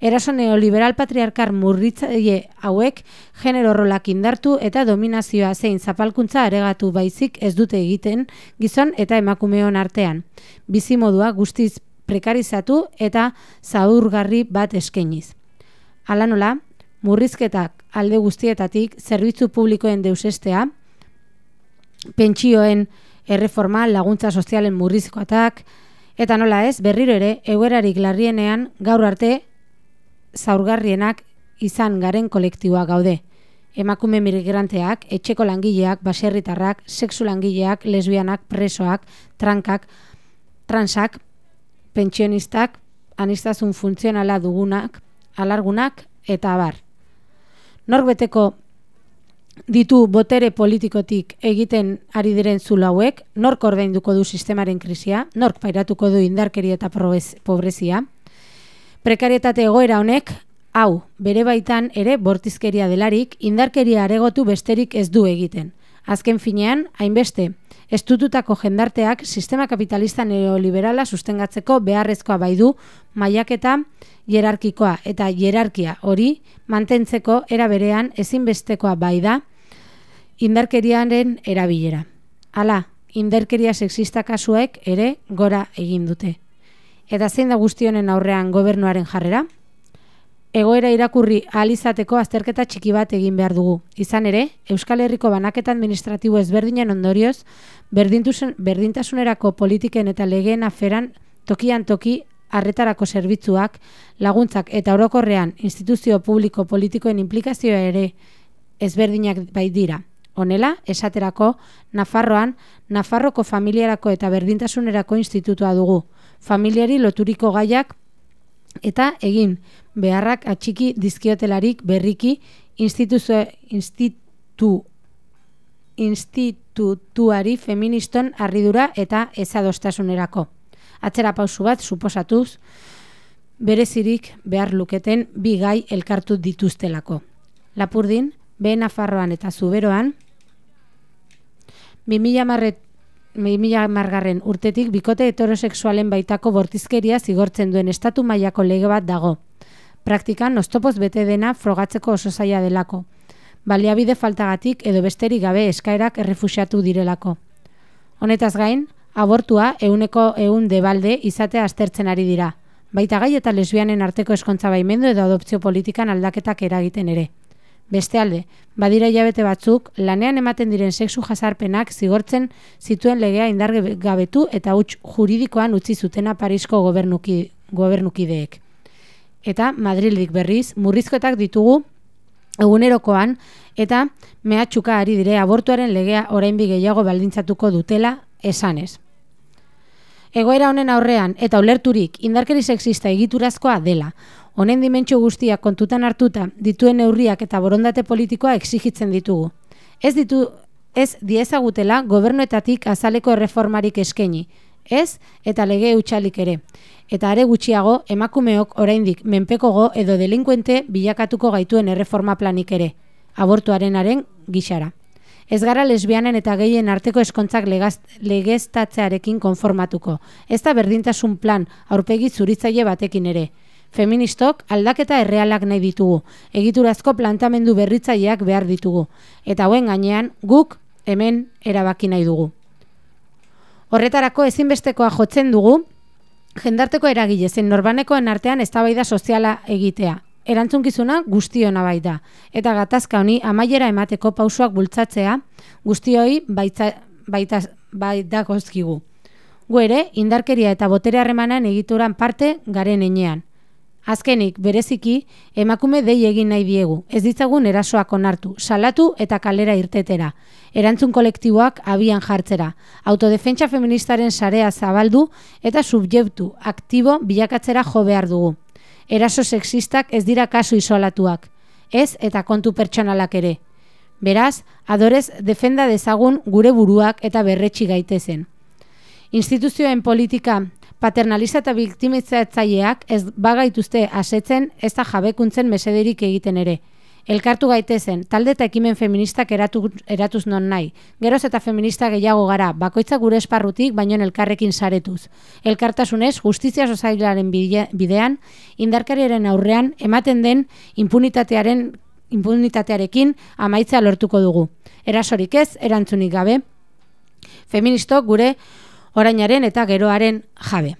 Eraso neoliberal patriarkar murritzaile hauek genero rolak indartu eta dominazioa zein zapalkuntza aregatu baizik ez dute egiten gizon eta emakumeon artean. Bizimodua guztiz prekarizatu eta zaurgarri bat eskainiz. Hala nola, murrizketak alde guztietatik zerbitzu publikoen deusestea, pentsioen erreforma, laguntza sozialen murrizkoatak, eta nola ez, berriro ere, egoerarik larrienean gaur arte zaurgarrienak izan garen kolektiboa gaude. Emakume migranteak, etxeko langileak, baserritarrak, sexu langileak, lesbianak, presoak, trankak, transak, pentsionistak, anistazun funtzionala dugunak, alargunak eta abar. Norbeteko ditu botere politikotik egiten ari diren zulo hauek, nork ordainduko du sistemaren krisia, nork pairatuko du indarkeria eta pobrezia. Prekarietate egoera honek, hau, bere baitan ere bortizkeria delarik, indarkeria aregotu besterik ez du egiten. Azken finean, hainbeste, estututako jendarteak sistema kapitalista neoliberala sustengatzeko beharrezkoa bai du mailaketa jerarkikoa eta jerarkia hori mantentzeko era berean ezinbestekoa bai da indarkeriaren erabilera. Hala, indarkeria sexista kasuek ere gora egin dute. Eta zein da guztionen aurrean gobernuaren jarrera? Egoera irakurri ahal izateko azterketa txiki bat egin behar dugu. Izan ere, Euskal Herriko banaketa administratibo ezberdinen ondorioz, berdintasunerako politiken eta legeen aferan tokian toki arretarako zerbitzuak, laguntzak eta orokorrean instituzio publiko politikoen implikazioa ere ezberdinak bai dira. Honela, esaterako, Nafarroan, Nafarroko familiarako eta berdintasunerako institutua dugu. Familiari loturiko gaiak eta egin beharrak atxiki dizkiotelarik berriki instituzio, institu, institutuari feministon arridura eta ezadostasunerako. Atzera pausu bat, suposatuz, berezirik behar luketen bi gai elkartu dituztelako. Lapurdin, be Nafarroan eta Zuberoan, 2000 marret 2000 margarren urtetik bikote heterosexualen baitako bortizkeria zigortzen duen estatu mailako lege bat dago. Praktikan oztopoz bete dena frogatzeko oso zaila delako. Baliabide faltagatik edo besterik gabe eskaerak errefusiatu direlako. Honetaz gain, abortua euneko eun debalde izatea aztertzen ari dira. Baita gai eta lesbianen arteko eskontza baimendu edo adopzio politikan aldaketak eragiten ere. Bestealde, badira hilabete batzuk, lanean ematen diren sexu jasarpenak zigortzen zituen legea indargabetu eta huts juridikoan utzi zutena Parisko gobernuki, gobernukideek. Eta Madrildik berriz, murrizkoetak ditugu egunerokoan eta mehatxuka ari dire abortuaren legea orainbi gehiago baldintzatuko dutela esanez. Egoera honen aurrean eta ulerturik indarkeri sexista egiturazkoa dela. Honen dimentsio guztiak kontutan hartuta dituen neurriak eta borondate politikoa exigitzen ditugu. Ez ditu ez diezagutela gobernuetatik azaleko erreformarik eskaini. Ez eta lege utxalik ere. Eta are gutxiago emakumeok oraindik menpekogo edo delinkuente bilakatuko gaituen erreforma planik ere. Abortuarenaren gixara. Ez gara lesbianen eta gehien arteko eskontzak legeztatzearekin konformatuko. Ez da berdintasun plan aurpegi zuritzaile batekin ere. Feministok aldaketa errealak nahi ditugu, egiturazko plantamendu berritzaileak behar ditugu, eta hauen gainean guk hemen erabaki nahi dugu. Horretarako ezinbestekoa jotzen dugu, jendarteko eragile zen norbanekoen artean eztabaida soziala egitea. Erantzunkizuna guztiona baita, eta gatazka honi amaiera emateko pausoak bultzatzea guztioi baita, baita, baitagozkigu. Gu ere, indarkeria eta botere harremanan egituran parte garen enean. Azkenik, bereziki, emakume dei egin nahi diegu, ez ditzagun erasoak onartu, salatu eta kalera irtetera. Erantzun kolektiboak abian jartzera, autodefentsa feministaren sarea zabaldu eta subjektu aktibo bilakatzera jo behar dugu. Eraso sexistak ez dira kasu isolatuak, ez eta kontu pertsonalak ere. Beraz, adorez defenda dezagun gure buruak eta berretsi gaitezen. Instituzioen politika paternalista eta biktimizatzaileak ez bagaituzte asetzen ez da jabekuntzen mesederik egiten ere. Elkartu gaitezen, talde eta ekimen feministak eratu, eratuz non nahi. Geroz eta feminista gehiago gara, bakoitza gure esparrutik, baino elkarrekin saretuz. Elkartasunez, justizia sozailaren bide- bidean, indarkariaren aurrean, ematen den impunitatearen impunitatearekin amaitza lortuko dugu. Erasorik ez, erantzunik gabe, feministok gure orainaren eta geroaren jabe.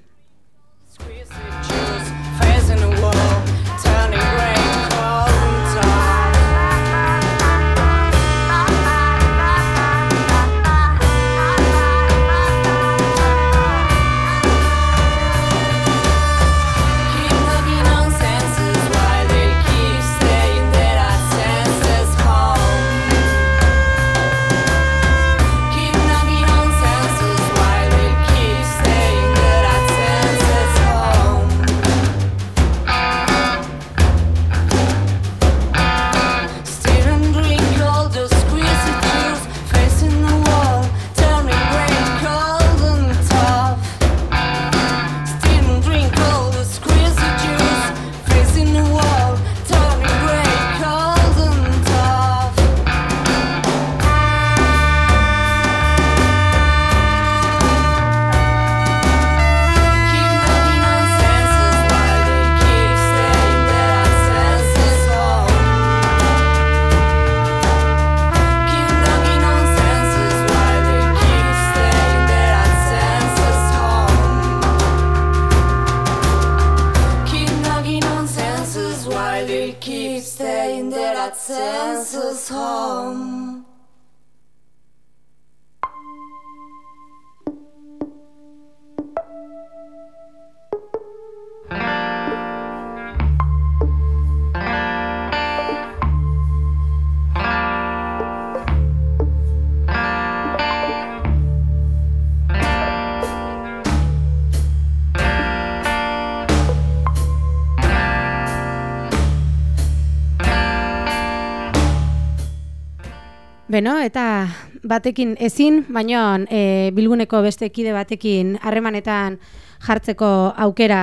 Beno, eta batekin ezin, baino e, bilguneko beste kide batekin harremanetan jartzeko aukera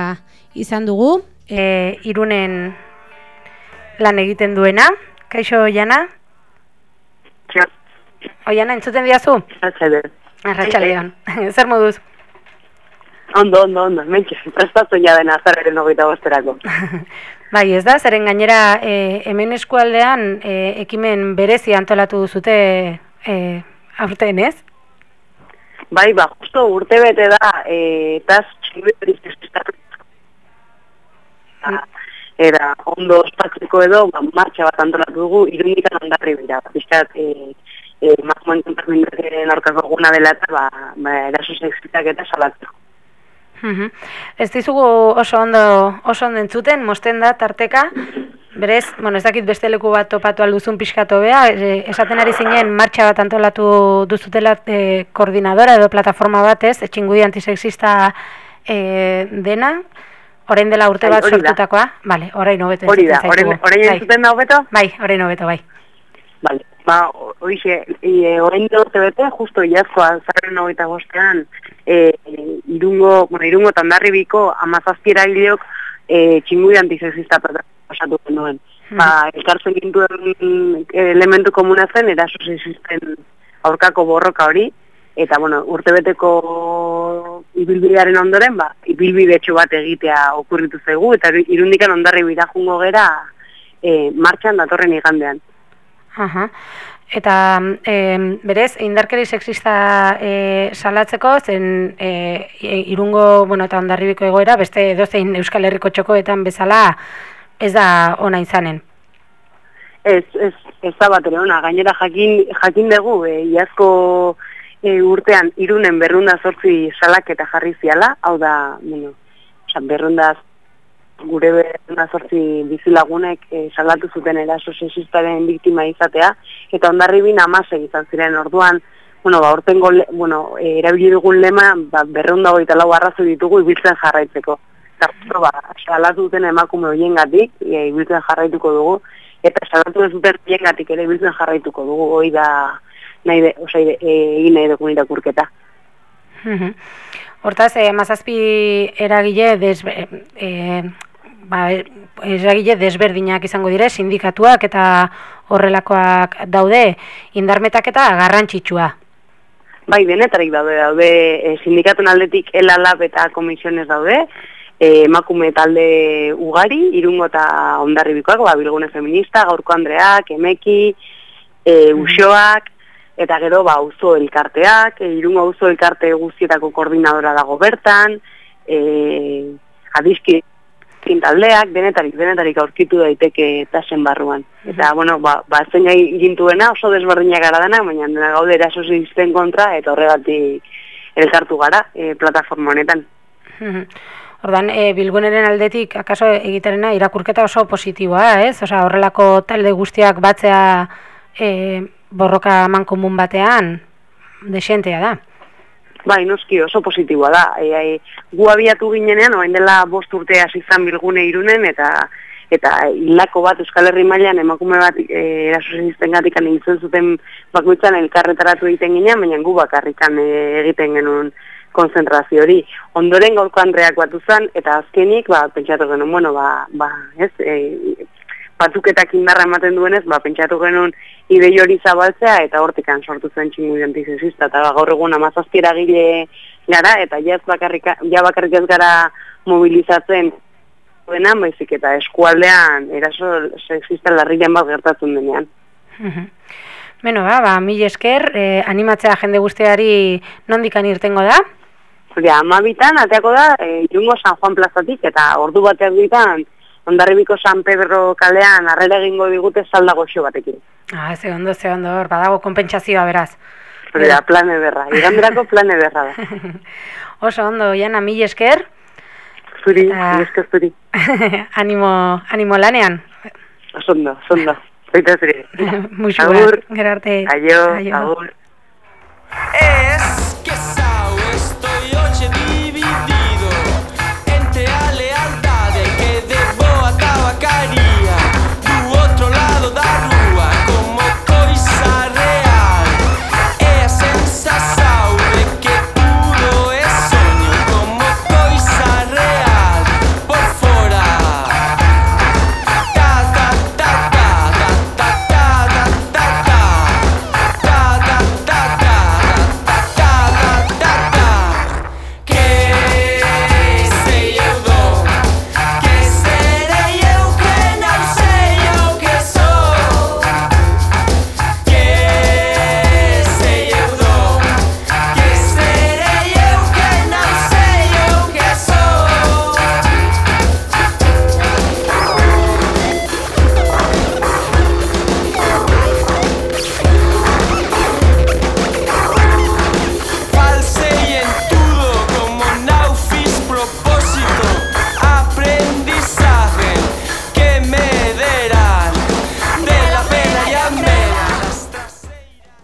izan dugu. E, irunen lan egiten duena. Kaixo, Jana? Oiana, entzuten diazu? Arratxaldeon. Zer moduz? Ondo, ondo, ondo, mentxe, prestatu ja dena azarren hogeita bosterako. Bai, ez da, zeren gainera e, hemen eskualdean e, ekimen berezi antolatu duzute e, aurten, ez? Bai, ba, justo urte bete da, e, taz txibirik Era, ondo ospatzeko edo, ba, martxa bat antolatu dugu, irunikan ondarri bira. Bizkat, e, e, makumen kontarmindaren aurkako guna dela eta, ba, ba eraso sexitak eta salatzeko. Mhm. Ez dizugu oso ondo oso ondo entzuten, mosten da tarteka. Berez, bueno, ez dakit beste leku bat topatu alduzun pixkatu bea, e, esaten ari zinen martxa bat antolatu duzutela e, koordinadora edo plataforma bat ez, etxingudi antisexista e, dena, orain dela urte Bai, bat sortutakoa, vale, orain hobeto Hori da, orain orain Bai, entzuten da hobeto? Bai, orain hobeto, bai. Vale. Ba, oixe, e, orain da urte bete, justo iazkoa, zarren hogeita bostean, e, irungo, bueno, irungo tandarribiko amazazpi eragileok e, txingudi antisexista pasatu genuen. Ba, elkartzen gintuen elementu komuna zen, eraso sexisten aurkako borroka hori, eta, bueno, urtebeteko ibilbidearen ondoren, ba, ibilbidetxo bat egitea okurritu zaigu, eta irundikan ondarri jungo gera e, martxan datorren igandean. Aha. Eta e, berez, indarkeri sexista e, salatzeko, zen e, irungo, bueno, eta ondarribiko egoera, beste edozein Euskal Herriko txokoetan bezala, ez da ona izanen. Ez, ez, ez da bat ona, gainera jakin, jakin dugu, e, iazko e, urtean irunen berrunda zortzi salak eta jarri ziala, hau da, bueno, osan, berrunda gure berrunda zortzi bizilagunek e, salatu zuten eraso sexistaren biktima izatea, eta ondarribin amase izan ziren orduan, bueno, ba, ortengo, bueno, e, erabili dugun lema, ba, berrunda hogeita lau arrazo ditugu ibiltzen jarraitzeko. Eta, ba, salatu duten emakume horien gatik, e, ibiltzen jarraituko dugu, eta salatu ez duten gatik ere ibiltzen jarraituko dugu, hoi da, nahi de, osa, e, egin nahi dugun irakurketa. Hortaz, eh, mazazpi eragile desbe, eh, ba, eragile desberdinak izango dire, sindikatuak eta horrelakoak daude, indarmetak eta garrantzitsua. Bai, denetarik daude, daude e, sindikatun aldetik elalab eta komisiones daude, e, emakume talde ugari, irungo eta ondarribikoak, ba, bilgune feminista, gaurko Andreak, emeki, e, usoak, eta gero ba auzo elkarteak, e, irungo auzo elkarte guztietako koordinadora dago bertan, e, adizki taldeak, denetarik, denetarik aurkitu daiteke tasen barruan. Eta, bueno, ba, ba zen gai gintuena oso desberdinak gara dena, baina dena gaude eraso zizten kontra, eta horregatik elkartu gara e, plataforma honetan. Mhm. Ordan, e, bilguneren aldetik, akaso egiterena irakurketa oso positiboa, ez? Osa, horrelako talde guztiak batzea e, borroka mankomun batean, desientea da. Bai, noski oso positiboa da. E, e, gu abiatu ginenean, orain dela bost urte hasi izan bilgune irunen, eta eta hilako bat Euskal Herri mailan emakume bat e, erasozen gatik egiten zuten bakoitzan elkarretaratu egiten ginean, baina gu bakarrikan e, egiten genuen konzentrazio hori. Ondoren gaurko Andreak batu zen, eta azkenik, ba, pentsatu genuen, bueno, ba, ba ez, e, batuketak indarra ematen duenez, ba, pentsatu genuen idei hori zabaltzea, eta hortikan sortu zen txingu antisexista, eta gaur egun amazazpira gile gara, eta jaz bakarrik, ja bakarrik ez gara mobilizatzen duena, baizik eta eskualdean eraso sexista larrian bat gertatzen denean. Beno, ba, ba, mil esker, eh, animatzea jende guztiari nondikan irtengo da? Hori, amabitan, ateako da, e, irungo San Juan plazatik, eta ordu bateak ditan, Ondarribiko San Pedro kalean arrera egingo digute salda goxo batekin. Ah, ze ondo, ze ondo, hor, badago konpentsazioa beraz. Hori da, plan ederra. Iganderako plan ederra da. Oso ondo, Jana, mil esker, Zuri, Ah. ah. esker zuri. animo, animo lanean. Osondo, osondo. Baita zuri. Muxu Agur. bat, gero arte. Aio, agur. Es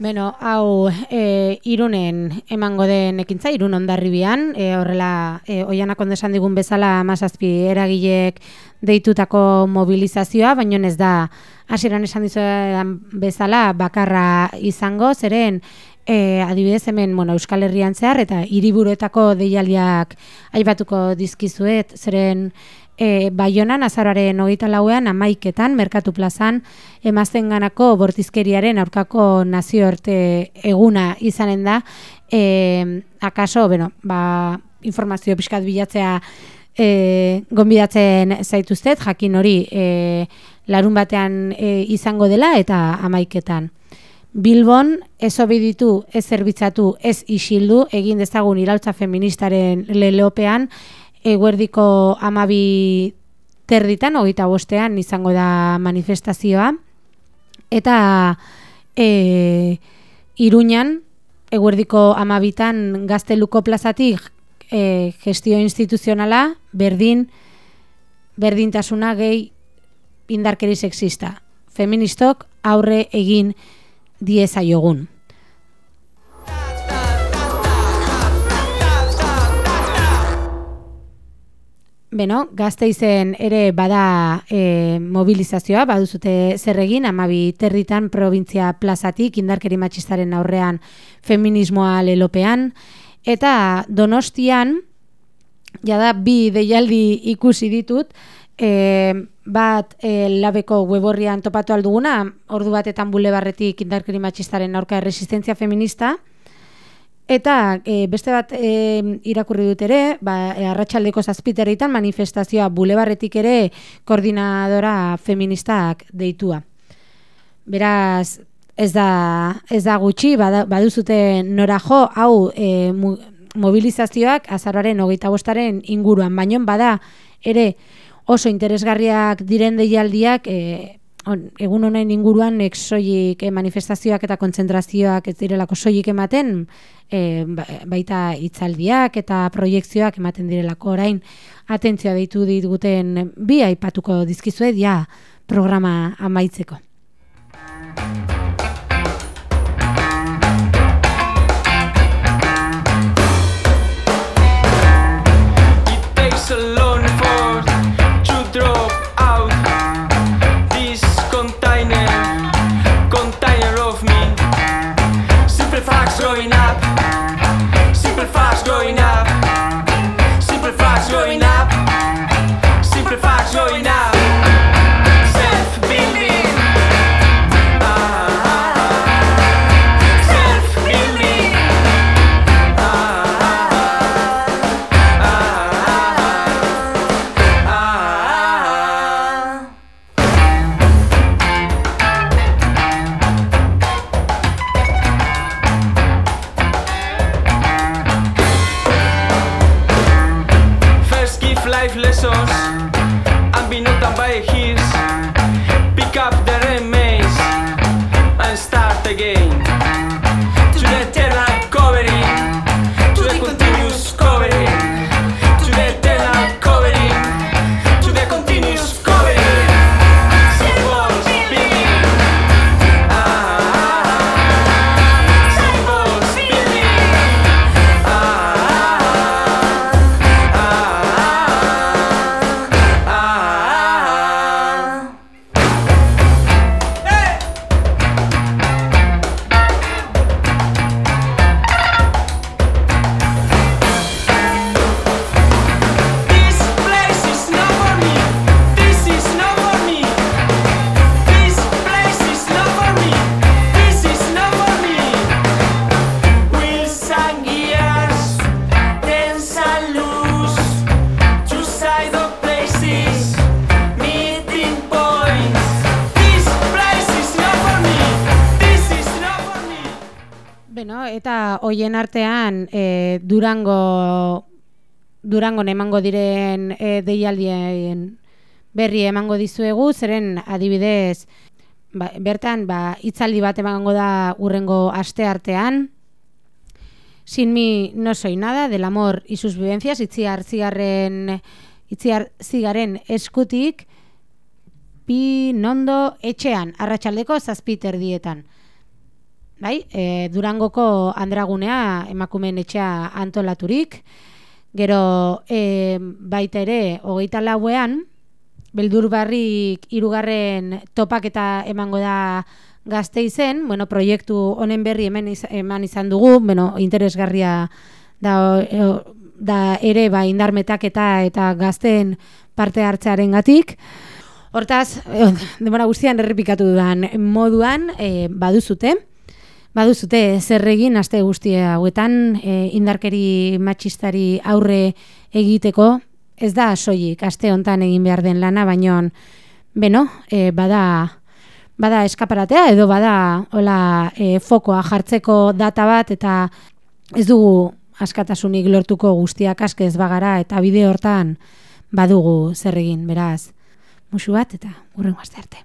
Beno, hau e, irunen emango den ekintza, irun ondarribian, e, horrela, e, oianak ondesan digun bezala amazazpi eragilek deitutako mobilizazioa, baino ez da, hasieran esan dizuetan bezala, bakarra izango, zeren, e, adibidez hemen bueno, Euskal Herrian zehar, eta hiriburuetako deialdiak aipatuko dizkizuet, zeren, E, Baionan azararen hogeita lauean amaiketan, Merkatu plazan, emazten ganako bortizkeriaren aurkako nazioarte eguna izanen da, e, akaso, bueno, ba, informazio pixkat bilatzea e, gonbidatzen zaituztet, jakin hori e, larun batean e, izango dela eta amaiketan. Bilbon ez obiditu, ez zerbitzatu, ez isildu, egin dezagun irautza feministaren lelopean, eguerdiko amabi terditan, hogeita bostean izango da manifestazioa, eta e, iruñan, eguerdiko amabitan gazteluko plazatik e, gestio instituzionala, berdin, berdintasuna gehi indarkeri sexista. Feministok aurre egin diezaiogun. Beno, gazteizen ere bada e, mobilizazioa, baduzute zer egin, amabi territan provintzia plazatik, indarkeri matxistaren aurrean feminismoa lelopean, eta donostian, jada bi deialdi ikusi ditut, e, bat e, labeko weborrian topatu alduguna, ordu batetan bulebarretik indarkeri matxistaren aurka resistentzia feminista, Eta e, beste bat e, irakurri dut ere, ba, e, arratsaldeko zazpiterritan manifestazioa bulebarretik ere koordinadora feministak deitua. Beraz, ez da, ez da gutxi, baduzute nora jo, hau e, mu, mobilizazioak azararen hogeita bostaren inguruan, baino bada ere oso interesgarriak diren deialdiak e, on, egun honen inguruan nek soilik eh, manifestazioak eta kontzentrazioak ez direlako soilik ematen, e, baita hitzaldiak eta proiektzioak ematen direlako orain atentzioa deitu ditguten bi aipatuko dizkizuet ja programa amaitzeko. going now. Hoien artean e, Durango Durangon emango diren e, deialdien berri emango dizuegu, zeren adibidez ba, bertan ba, hitzaldi bat emango da urrengo aste artean. Sin mi no soy nada, del amor y sus vivencias, itziar zigarren, itziar zigaren eskutik, pi nondo etxean, arratsaldeko zazpiter dietan. Bai, e, Durangoko andragunea emakumeen etxea antolaturik, gero e, baita ere hogeita lauean, beldur barrik irugarren topaketa emango da gazte izen, bueno, proiektu honen berri hemen iz, eman izan dugu, bueno, interesgarria da, e, da ere ba, indarmetaketa eta gazteen parte hartzearen gatik. Hortaz, demora guztian errepikatu dudan moduan e, baduzute, Baduzute zer egin aste guzti hauetan e, indarkeri matxistari aurre egiteko? Ez da soilik aste hontan egin behar den lana baino beno e, bada bada eskaparatea edo bada hola e, fokoa jartzeko data bat eta ez dugu askatasunik lortuko guztiak aske ez bagara eta bide hortan badugu zer egin beraz musu bat eta hurrengo aste arte